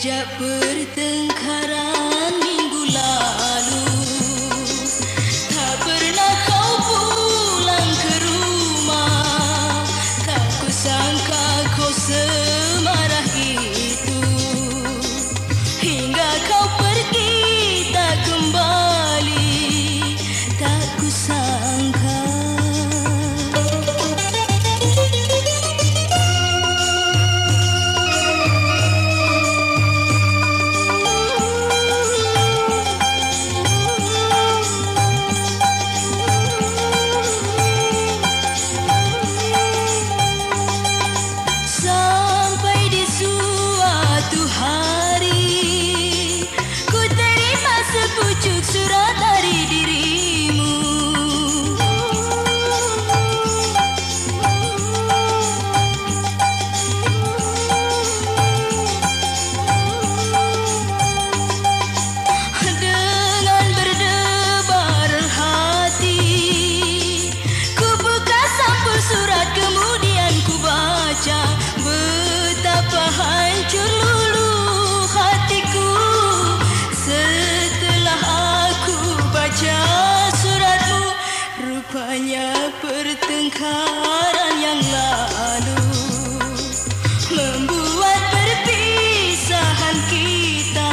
Sejak pertengkaran should I? Lingkaran yang lalu membuat perpisahan kita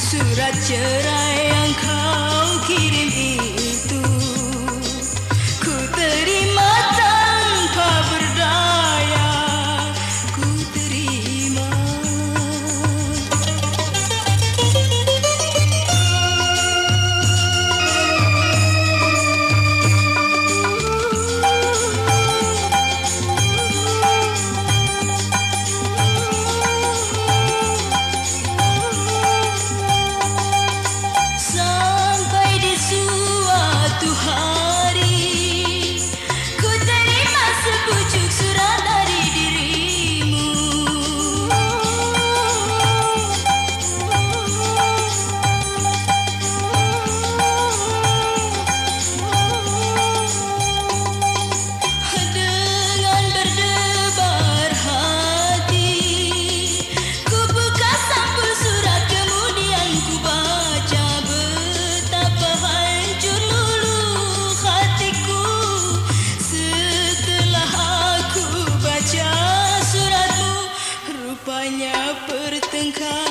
surat cerai. and come.